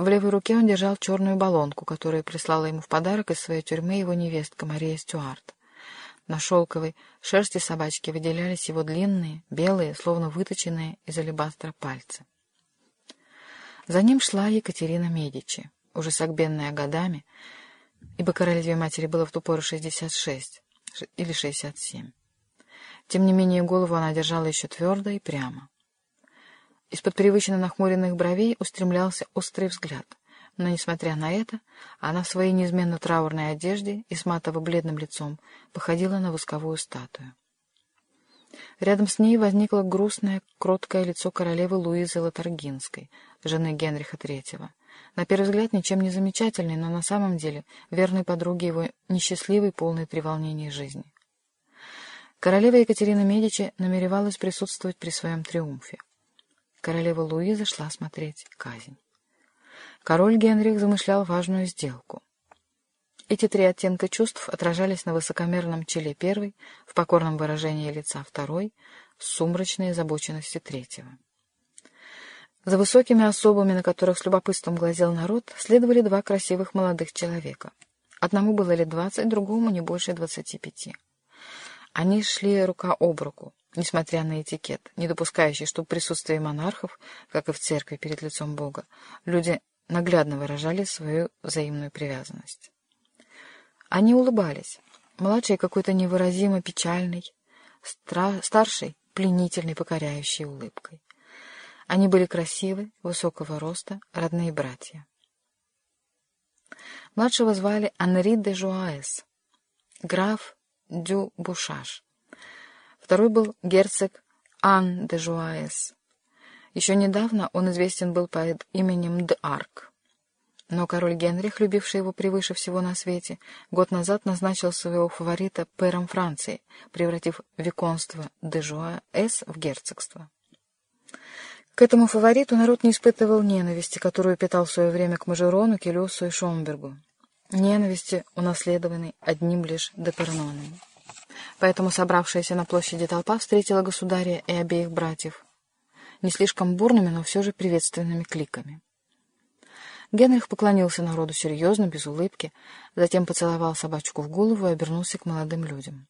В левой руке он держал черную баллонку, которую прислала ему в подарок из своей тюрьмы его невестка Мария Стюарт. На шелковой шерсти собачки выделялись его длинные, белые, словно выточенные из алебастра пальцы. За ним шла Екатерина Медичи, уже согбенная годами, ибо королеве матери было в ту пору 66 или 67. Тем не менее, голову она держала еще твердо и прямо. Из-под привычно нахмуренных бровей устремлялся острый взгляд. Но, несмотря на это, она в своей неизменно траурной одежде и с матово-бледным лицом походила на восковую статую. Рядом с ней возникло грустное, кроткое лицо королевы Луизы Латаргинской, жены Генриха III. На первый взгляд ничем не замечательной, но на самом деле верной подруги его несчастливой, полной треволнений жизни. Королева Екатерина Медичи намеревалась присутствовать при своем триумфе. Королева Луиза шла смотреть казнь. Король Генрих замышлял важную сделку. Эти три оттенка чувств отражались на высокомерном челе первой, в покорном выражении лица второй, в сумрачной озабоченности третьего. За высокими особами, на которых с любопытством глазел народ, следовали два красивых молодых человека. Одному было лет двадцать, другому не больше двадцати пяти. Они шли рука об руку, несмотря на этикет, не допускающий, чтобы в присутствии монархов, как и в церкви перед лицом Бога, люди наглядно выражали свою взаимную привязанность. Они улыбались. Младший какой-то невыразимо печальный, старший пленительной, покоряющей улыбкой. Они были красивы, высокого роста, родные братья. Младшего звали Анри де Жуаэс, граф Дю Бушаш. Второй был герцог Ан де Жуаэс. Еще недавно он известен был под именем Д'Арк. Но король Генрих, любивший его превыше всего на свете, год назад назначил своего фаворита пэром Франции, превратив виконство де Жуаэс в герцогство. К этому фавориту народ не испытывал ненависти, которую питал в свое время к Мажерону, Келюсу и Шомбергу. Ненависти, унаследованной одним лишь Деперноном. Поэтому собравшаяся на площади толпа встретила государя и обеих братьев не слишком бурными, но все же приветственными кликами. Генрих поклонился народу серьезно, без улыбки, затем поцеловал собачку в голову и обернулся к молодым людям.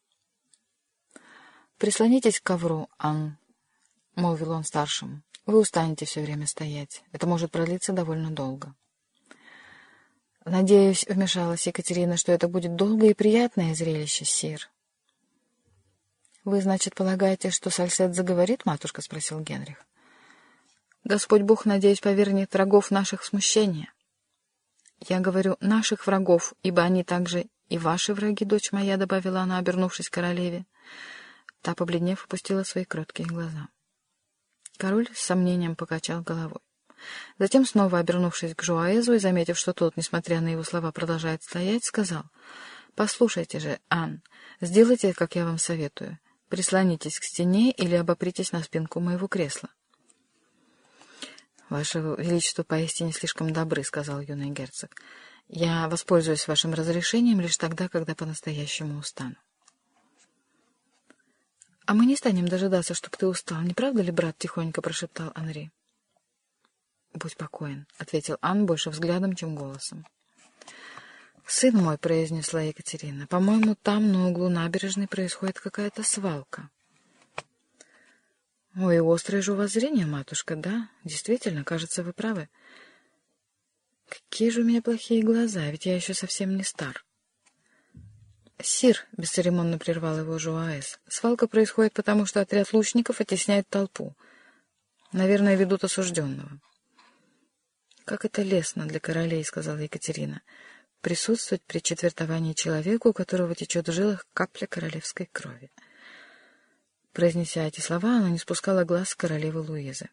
«Прислонитесь к ковру, Ан», — молвил он старшему. «Вы устанете все время стоять. Это может продлиться довольно долго». «Надеюсь», — вмешалась Екатерина, — «что это будет долгое и приятное зрелище, сир». «Вы, значит, полагаете, что Сальсет заговорит, матушка?» — спросил Генрих. «Господь Бог, надеюсь, повернет врагов наших в смущение». «Я говорю «наших врагов», ибо они также и ваши враги, дочь моя», — добавила она, обернувшись королеве. Та, побледнев, опустила свои кроткие глаза. Король с сомнением покачал головой. Затем, снова обернувшись к Жуаэзу и заметив, что тот, несмотря на его слова, продолжает стоять, сказал, «Послушайте же, Ан, сделайте, как я вам советую. Прислонитесь к стене или обопритесь на спинку моего кресла». «Ваше Величество поистине слишком добры», — сказал юный герцог. «Я воспользуюсь вашим разрешением лишь тогда, когда по-настоящему устану». «А мы не станем дожидаться, чтобы ты устал, не правда ли, брат?» — тихонько прошептал Анри. «Будь покоен», — ответил Ан больше взглядом, чем голосом. «Сын мой», — произнесла Екатерина, — «по-моему, там, на углу набережной, происходит какая-то свалка». «Ой, острое же у вас зрение, матушка, да? Действительно, кажется, вы правы. Какие же у меня плохие глаза, ведь я еще совсем не стар». «Сир», — бесцеремонно прервал его Жуаэс, — «свалка происходит потому, что отряд лучников оттесняет толпу. Наверное, ведут осужденного». «Как это лестно для королей», — сказала Екатерина, — «присутствовать при четвертовании человеку, у которого течет в жилах капля королевской крови». Произнеся эти слова, она не спускала глаз королевы Луизы.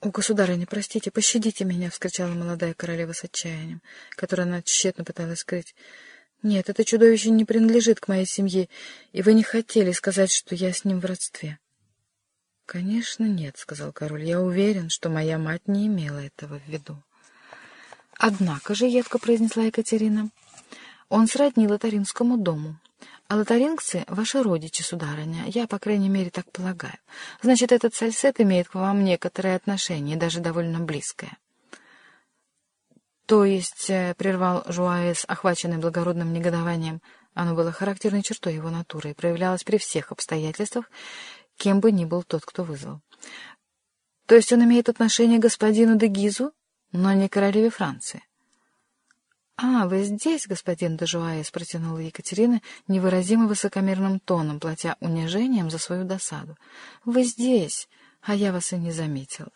«О, государыня, простите, пощадите меня!» — вскричала молодая королева с отчаянием, которое она тщетно пыталась скрыть. «Нет, это чудовище не принадлежит к моей семье, и вы не хотели сказать, что я с ним в родстве». «Конечно, нет», — сказал король. «Я уверен, что моя мать не имела этого в виду». «Однако же», — едко произнесла Екатерина, — «он сродни лотаринскому дому. А лотарингцы — ваши родичи, сударыня, я, по крайней мере, так полагаю. Значит, этот сальсет имеет к вам некоторое отношение, даже довольно близкое». То есть, э, — прервал Жуаэс, охваченный благородным негодованием, оно было характерной чертой его натуры и проявлялось при всех обстоятельствах, кем бы ни был тот, кто вызвал. То есть он имеет отношение к господину де Гизу, но не королеве Франции. — А, вы здесь, господин де Жуаэс, — протянула Екатерина невыразимо высокомерным тоном, платя унижением за свою досаду. — Вы здесь, а я вас и не заметил.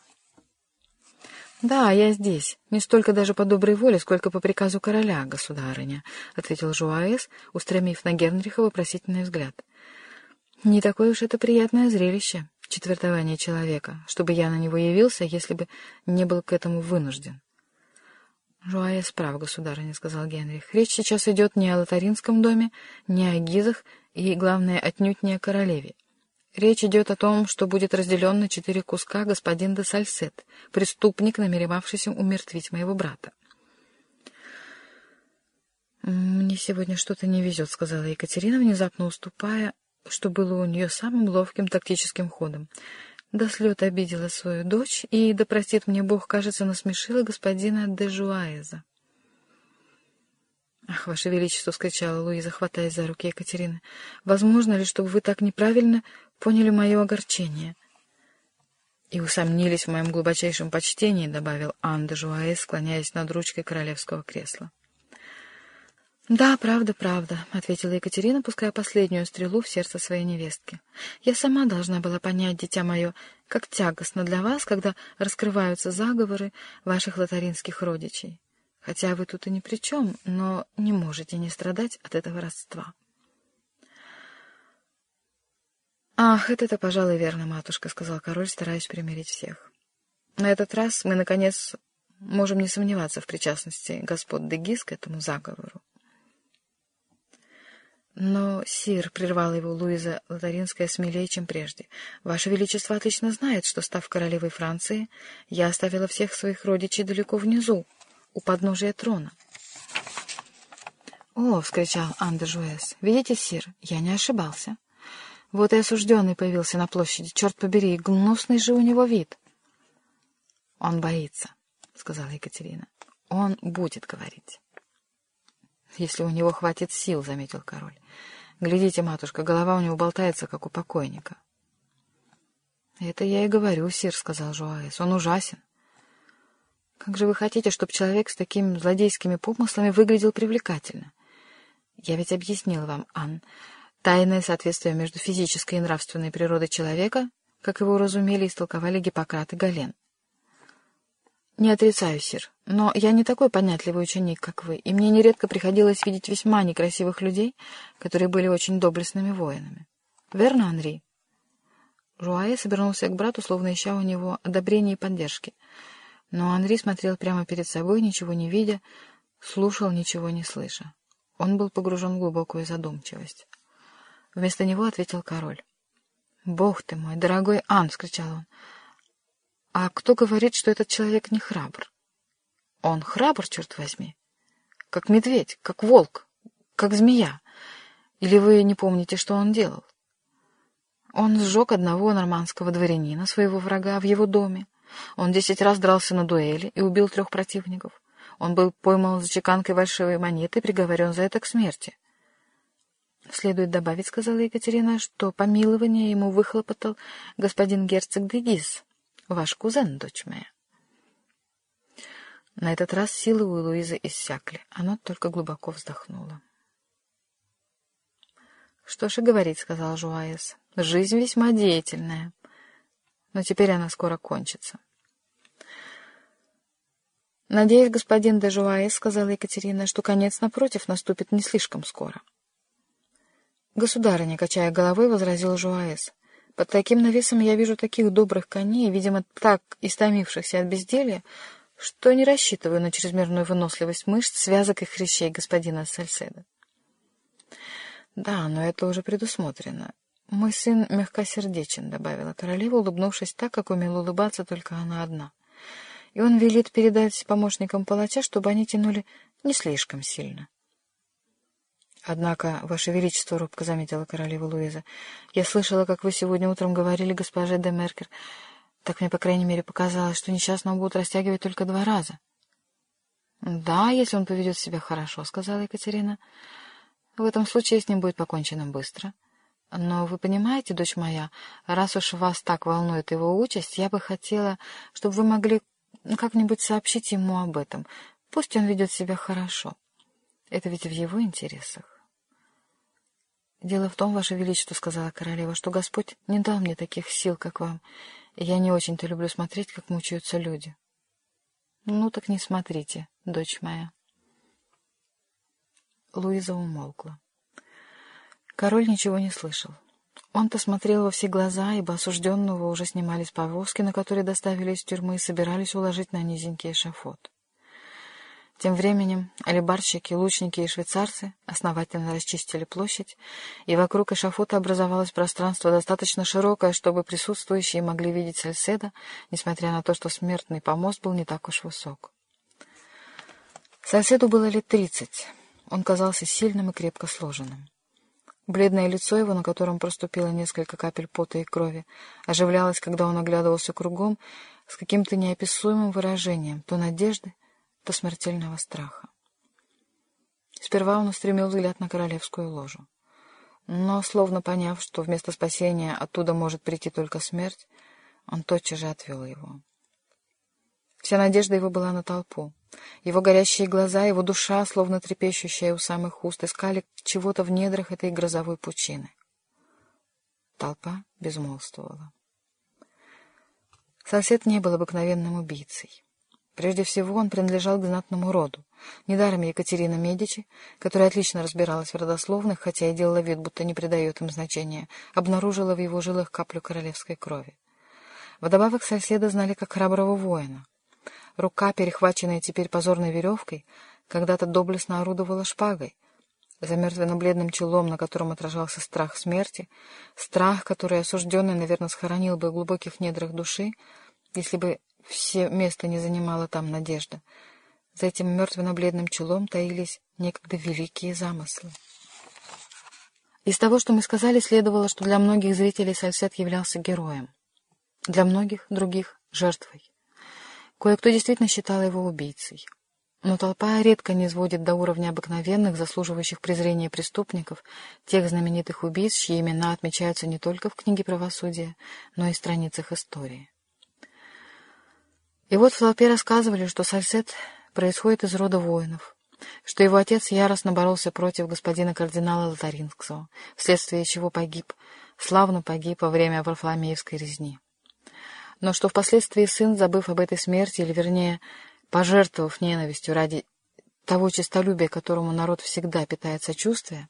— Да, я здесь, не столько даже по доброй воле, сколько по приказу короля, государыня, — ответил Жуаэс, устремив на Генриха вопросительный взгляд. — Не такое уж это приятное зрелище, четвертование человека, чтобы я на него явился, если бы не был к этому вынужден. «Жуая прав, государыня», — сказал Генрих. «Речь сейчас идет не о Лотаринском доме, не о Гизах и, главное, отнюдь не о королеве. Речь идет о том, что будет разделен на четыре куска господин де Сальсет, преступник, намеревавшийся умертвить моего брата». «Мне сегодня что-то не везет», — сказала Екатерина, внезапно уступая, что было у нее самым ловким тактическим ходом до слет обидела свою дочь и, да простит мне Бог, кажется, насмешила господина де. «Ах, Ваше Величество!» — скричала Луиза, хватаясь за руки Екатерины. «Возможно ли, чтобы вы так неправильно поняли мое огорчение?» «И усомнились в моем глубочайшем почтении», — добавил Ан де склоняясь над ручкой королевского кресла. «Да, правда, правда», — ответила Екатерина, пуская последнюю стрелу в сердце своей невестки. «Я сама должна была понять, дитя мое, как тягостно для вас, когда раскрываются заговоры ваших лотаринских родичей. Хотя вы тут и ни при чем, но не можете не страдать от этого родства». «Ах, это-то, пожалуй, верно, матушка», — сказал король, стараясь примирить всех. «На этот раз мы, наконец, можем не сомневаться в причастности господ Дегис к этому заговору. Но, сир, — прервала его Луиза Лотаринская смелее, чем прежде, — ваше величество отлично знает, что, став королевой Франции, я оставила всех своих родичей далеко внизу, у подножия трона. — О! — вскричал Ан Видите, сир, я не ошибался. Вот и осужденный появился на площади. Черт побери, гнусный же у него вид. — Он боится, — сказала Екатерина. — Он будет говорить если у него хватит сил, — заметил король. — Глядите, матушка, голова у него болтается, как у покойника. — Это я и говорю, сир, — сказал Жуаэс. — Он ужасен. Как же вы хотите, чтобы человек с такими злодейскими помыслами выглядел привлекательно? Я ведь объяснил вам, Ан, тайное соответствие между физической и нравственной природой человека, как его разумели и истолковали Гиппократ и Гален. «Не отрицаю, сир, но я не такой понятливый ученик, как вы, и мне нередко приходилось видеть весьма некрасивых людей, которые были очень доблестными воинами. Верно, Анри?» Жуае собирался к брату, словно ища у него одобрения и поддержки. Но Анри смотрел прямо перед собой, ничего не видя, слушал, ничего не слыша. Он был погружен в глубокую задумчивость. Вместо него ответил король. «Бог ты мой, дорогой Ан!» — вскричал он. А кто говорит, что этот человек не храбр? Он храбр, черт возьми. Как медведь, как волк, как змея. Или вы не помните, что он делал? Он сжег одного нормандского дворянина, своего врага, в его доме. Он десять раз дрался на дуэли и убил трех противников. Он был пойман за чеканкой большой монеты и приговорен за это к смерти. Следует добавить, сказала Екатерина, что помилование ему выхлопотал господин герцог де Гиз, Ваш кузен, дочь моя. На этот раз силы у Луизы иссякли. Она только глубоко вздохнула. «Что ж и говорить», — сказал Жуаес. «Жизнь весьма деятельная. Но теперь она скоро кончится». «Надеюсь, господин де Жуаес, — сказала Екатерина, — что конец, напротив, наступит не слишком скоро». «Государыня, качая головой, возразил Жуаес, под таким навесом я вижу таких добрых коней, видимо, так истомившихся от безделья, что не рассчитываю на чрезмерную выносливость мышц, связок и хрящей господина Сальседа. Да, но это уже предусмотрено. Мой сын мягкосердечен, — добавила королева, улыбнувшись так, как умела улыбаться только она одна. И он велит передать помощникам палача, чтобы они тянули не слишком сильно. «Однако, Ваше Величество, — робко заметила королева Луиза, — я слышала, как вы сегодня утром говорили госпоже де Меркер. Так мне, по крайней мере, показалось, что несчастного будут растягивать только два раза». «Да, если он поведет себя хорошо», — сказала Екатерина. «В этом случае с ним будет покончено быстро. Но вы понимаете, дочь моя, раз уж вас так волнует его участь, я бы хотела, чтобы вы могли как-нибудь сообщить ему об этом. Пусть он ведет себя хорошо. Это ведь в его интересах». «Дело в том, Ваше Величество, — сказала королева, — что Господь не дал мне таких сил, как вам, и я не очень-то люблю смотреть, как мучаются люди». «Ну так не смотрите, дочь моя». Луиза умолкла. Король ничего не слышал. Он-то смотрел во все глаза, ибо осужденного уже снимали с повозки, на которые доставили из тюрьмы, и собирались уложить на низенький эшафот. Тем временем алибарщики, лучники и швейцарцы основательно расчистили площадь, и вокруг эшафота образовалось пространство достаточно широкое, чтобы присутствующие могли видеть Сальседа, несмотря на то, что смертный помост был не так уж высок. Сальседу было лет тридцать. Он казался сильным и крепко сложенным. Бледное лицо его, на котором проступило несколько капель пота и крови, оживлялось, когда он оглядывался кругом с каким-то неописуемым выражением то надежды, до смертельного страха. Сперва он устремил взгляд на королевскую ложу. Но, словно поняв, что вместо спасения оттуда может прийти только смерть, он тотчас же отвел его. Вся надежда его была на толпу. Его горящие глаза, его душа, словно трепещущая у самых уст, искали чего-то в недрах этой грозовой пучины. Толпа безмолвствовала. Сосед не был обыкновенным убийцей. Прежде всего, он принадлежал к знатному роду. Недаром Екатерина Медичи, которая отлично разбиралась в родословных, хотя и делала вид, будто не придает им значения, обнаружила в его жилах каплю королевской крови. Вдобавок соседа знали как храброго воина. Рука, перехваченная теперь позорной веревкой, когда-то доблестно орудовала шпагой. За мертвенно-бледным челом, на котором отражался страх смерти, страх, который осужденный, наверное, схоронил бы в глубоких недрах души, если бы все место не занимала там надежда. За этим мертвенно-бледным челом таились некогда великие замыслы. Из того, что мы сказали, следовало, что для многих зрителей Сальсет являлся героем, для многих других — жертвой. Кое-кто действительно считал его убийцей. Но толпа редко не сводит до уровня обыкновенных, заслуживающих презрения преступников, тех знаменитых убийц, чьи имена отмечаются не только в книге правосудия, но и страницах истории. И вот в толпе рассказывали, что Сальсет происходит из рода воинов, что его отец яростно боролся против господина кардинала Лотаринского, вследствие чего погиб, славно погиб во время Варфоломеевской резни. Но что впоследствии сын, забыв об этой смерти, или вернее, пожертвовав ненавистью ради того честолюбия, которому народ всегда питает сочувствие,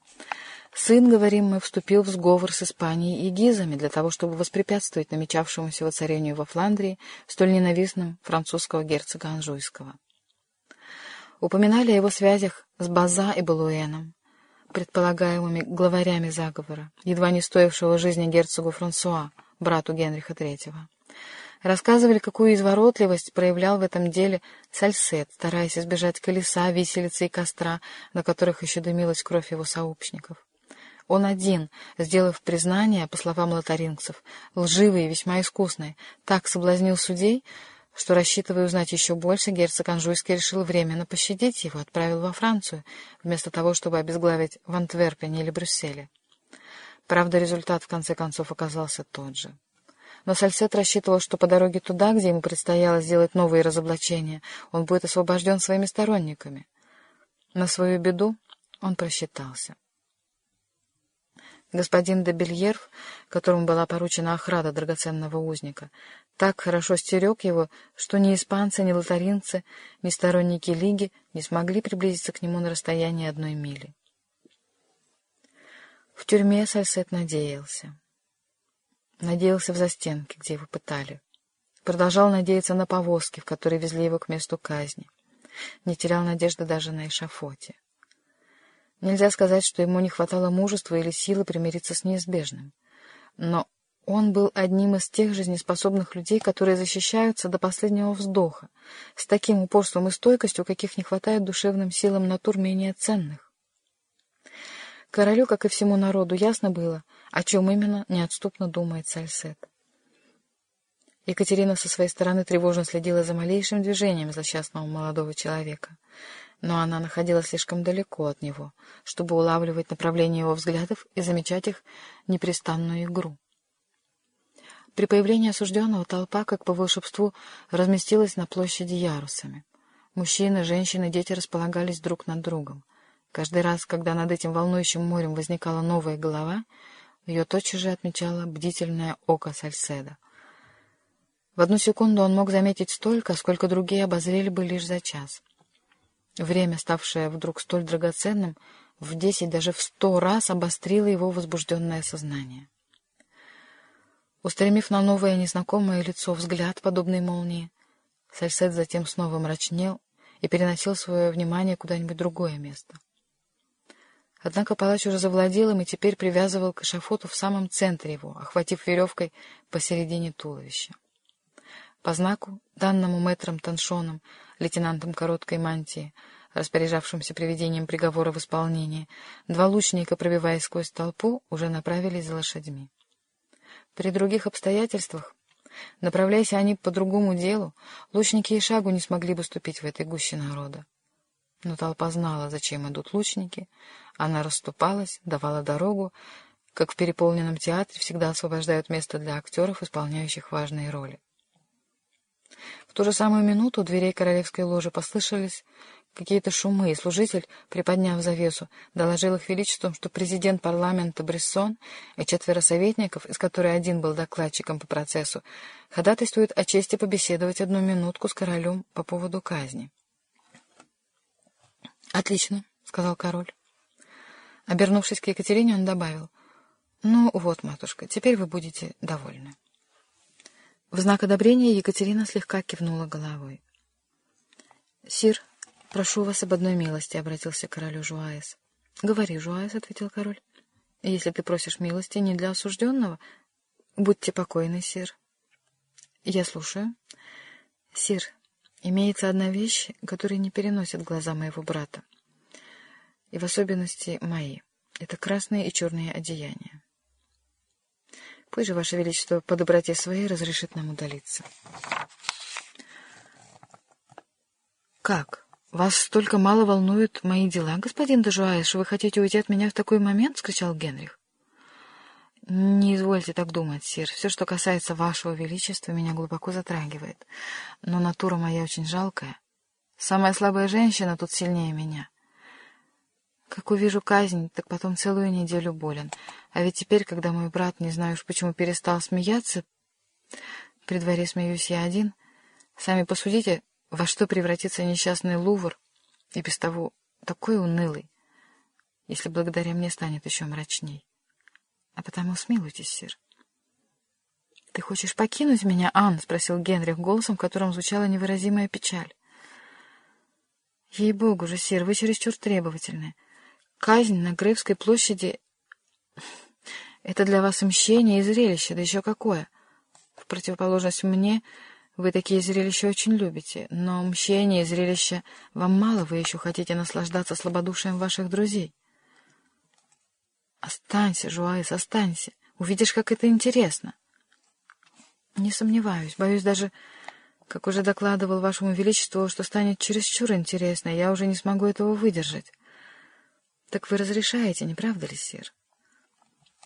Сын, говорим мы, вступил в сговор с Испанией и Гизами для того, чтобы воспрепятствовать намечавшемуся воцарению во Фландрии столь ненавистным французского герцога Анжуйского. Упоминали о его связях с База и Балуэном, предполагаемыми главарями заговора, едва не стоившего жизни герцогу Франсуа, брату Генриха III. Рассказывали, какую изворотливость проявлял в этом деле Сальсет, стараясь избежать колеса, виселицы и костра, на которых еще дымилась кровь его сообщников. Он один, сделав признание, по словам лотарингцев, лживый и весьма искусный, так соблазнил судей, что, рассчитывая узнать еще больше, герцог Анжуйский решил временно пощадить его, отправил во Францию, вместо того, чтобы обезглавить в Антверпене или Брюсселе. Правда, результат в конце концов оказался тот же. Но Сальсет рассчитывал, что по дороге туда, где ему предстояло сделать новые разоблачения, он будет освобожден своими сторонниками. На свою беду он просчитался. Господин де Бельерв, которому была поручена охрана драгоценного узника, так хорошо стерег его, что ни испанцы, ни лотаринцы, ни сторонники Лиги не смогли приблизиться к нему на расстоянии одной мили. В тюрьме Сальсет надеялся. Надеялся в застенке, где его пытали. Продолжал надеяться на повозки, в которые везли его к месту казни. Не терял надежды даже на эшафоте. Нельзя сказать, что ему не хватало мужества или силы примириться с неизбежным. Но он был одним из тех жизнеспособных людей, которые защищаются до последнего вздоха, с таким упорством и стойкостью, каких не хватает душевным силам натур менее ценных. Королю, как и всему народу, ясно было, о чем именно неотступно думает Сальсет. Екатерина со своей стороны тревожно следила за малейшим движением злосчастного молодого человека. Но она находилась слишком далеко от него, чтобы улавливать направление его взглядов и замечать их непрестанную игру. При появлении осужденного толпа, как по волшебству, разместилась на площади ярусами. Мужчины, женщины, дети располагались друг над другом. Каждый раз, когда над этим волнующим морем возникала новая голова, ее тотчас же отмечало бдительное око Сальседа. В одну секунду он мог заметить столько, сколько другие обозрели бы лишь за час. Время, ставшее вдруг столь драгоценным, в десять, даже в сто раз обострило его возбужденное сознание. Устремив на новое незнакомое лицо взгляд, подобный молнии, Сальсет затем снова мрачнел и переносил свое внимание куда-нибудь другое место. Однако палач уже завладел им и теперь привязывал к эшафоту в самом центре его, охватив веревкой посередине туловища. По знаку, данному мэтром Таншоном, лейтенантом короткой мантии, распоряжавшимся приведением приговора в исполнение, два лучника, пробиваясь сквозь толпу, уже направились за лошадьми. При других обстоятельствах, направляясь они по другому делу, лучники и шагу не смогли бы ступить в этой гуще народа. Но толпа знала, зачем идут лучники. Она расступалась, давала дорогу, как в переполненном театре всегда освобождают место для актеров, исполняющих важные роли. В ту же самую минуту у дверей королевской ложи послышались какие-то шумы, и служитель, приподняв завесу, доложил их величеством, что президент парламента Брессон и четверо советников, из которых один был докладчиком по процессу, ходатайствуют о чести побеседовать одну минутку с королем по поводу казни. — Отлично, — сказал король. Обернувшись к Екатерине, он добавил, — Ну вот, матушка, теперь вы будете довольны. В знак одобрения Екатерина слегка кивнула головой. — Сир, прошу вас об одной милости, — обратился к королю Жуаес. — Говори, Жуаес, — ответил король. — Если ты просишь милости не для осужденного, будьте покойны, сир. — Я слушаю. — Сир, имеется одна вещь, которая не переносит глаза моего брата, и в особенности мои. Это красные и черные одеяния. Пусть же, Ваше Величество, по доброте своей разрешит нам удалиться. «Как? Вас столько мало волнуют мои дела, господин Дежуайс, что вы хотите уйти от меня в такой момент?» — скричал Генрих. «Не извольте так думать, сир. Все, что касается вашего величества, меня глубоко затрагивает. Но натура моя очень жалкая. Самая слабая женщина тут сильнее меня». Как увижу казнь, так потом целую неделю болен. А ведь теперь, когда мой брат, не знаю уж почему, перестал смеяться, при дворе смеюсь я один, сами посудите, во что превратится несчастный Лувр, и без того такой унылый, если благодаря мне станет еще мрачней. А потому смилуйтесь, сир. — Ты хочешь покинуть меня, Ан? — спросил Генрих голосом, в котором звучала невыразимая печаль. — Ей-богу же, сир, вы чересчур требовательны. — Казнь на Гревской площади — это для вас мщение и зрелище, да еще какое. В противоположность мне, вы такие зрелища очень любите, но мщение и зрелище вам мало, вы еще хотите наслаждаться слабодушием ваших друзей. Останься, Жуаис, останься. Увидишь, как это интересно. Не сомневаюсь, боюсь даже, как уже докладывал вашему величеству, что станет чересчур интересно, я уже не смогу этого выдержать. — Так вы разрешаете, не правда ли, сир?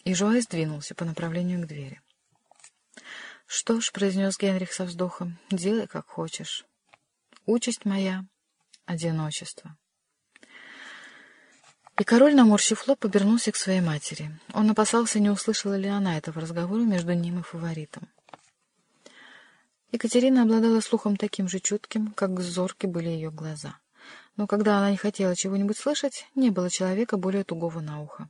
И Жуай сдвинулся по направлению к двери. — Что ж, — произнес Генрих со вздохом, — делай, как хочешь. Участь моя — одиночество. И король, наморщив лоб, повернулся к своей матери. Он опасался, не услышала ли она этого разговора между ним и фаворитом. Екатерина обладала слухом таким же чутким, как зорки были ее глаза но когда она не хотела чего-нибудь слышать, не было человека более тугого на ухо.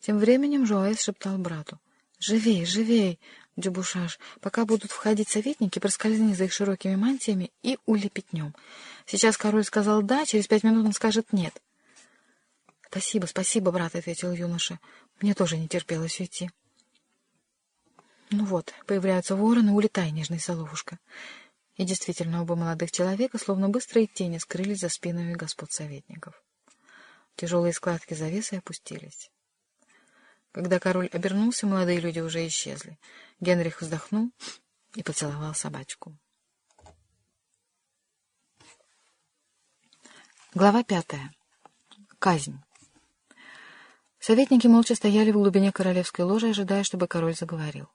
Тем временем Жуаэс шептал брату. «Живей, живей, Дюбушаш, пока будут входить советники, проскользни за их широкими мантиями и улепетнем. Сейчас король сказал «да», через пять минут он скажет «нет». «Спасибо, спасибо, брат», — ответил юноша. «Мне тоже не терпелось уйти». «Ну вот, появляются вороны, улетай, нежный соловушка». И действительно, оба молодых человека, словно быстрые тени, скрылись за спинами господ советников. Тяжелые складки завесы опустились. Когда король обернулся, молодые люди уже исчезли. Генрих вздохнул и поцеловал собачку. Глава пятая. Казнь. Советники молча стояли в глубине королевской ложи, ожидая, чтобы король заговорил.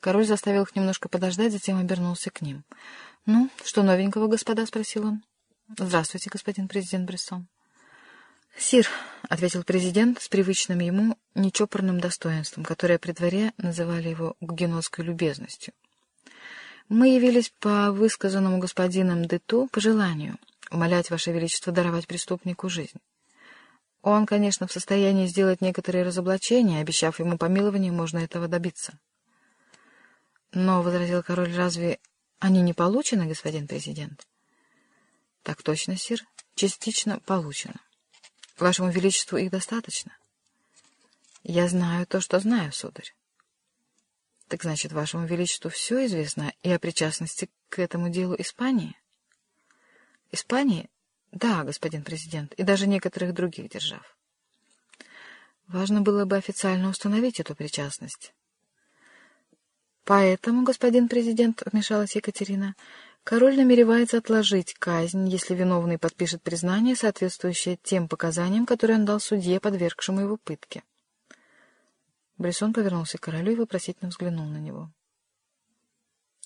Король заставил их немножко подождать, затем обернулся к ним. «Ну, что новенького, господа?» — спросил он. «Здравствуйте, господин президент Брессон». «Сир», — ответил президент с привычным ему нечопорным достоинством, которое при дворе называли его гугенотской любезностью. «Мы явились по высказанному господином Дету пожеланию умолять Ваше Величество даровать преступнику жизнь. Он, конечно, в состоянии сделать некоторые разоблачения, обещав ему помилование, можно этого добиться. Но, — возразил король, — разве они не получены, господин президент? Так точно, сир, частично получено. Вашему Величеству их достаточно? Я знаю то, что знаю, сударь. Так значит, Вашему Величеству все известно и о причастности к этому делу Испании? Испании? Да, господин президент, и даже некоторых других держав. Важно было бы официально установить эту причастность. Поэтому, господин президент, вмешалась Екатерина, король намеревается отложить казнь, если виновный подпишет признание, соответствующее тем показаниям, которые он дал судье, подвергшему его пытке. Бresson повернулся к королю и вопросительно взглянул на него.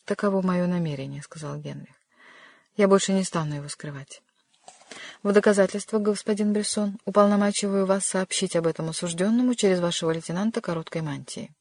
«Таково мое намерение», — сказал Генрих. Я больше не стану его скрывать. В доказательство, господин Брессон, уполномачиваю вас сообщить об этом осужденному через вашего лейтенанта короткой мантии.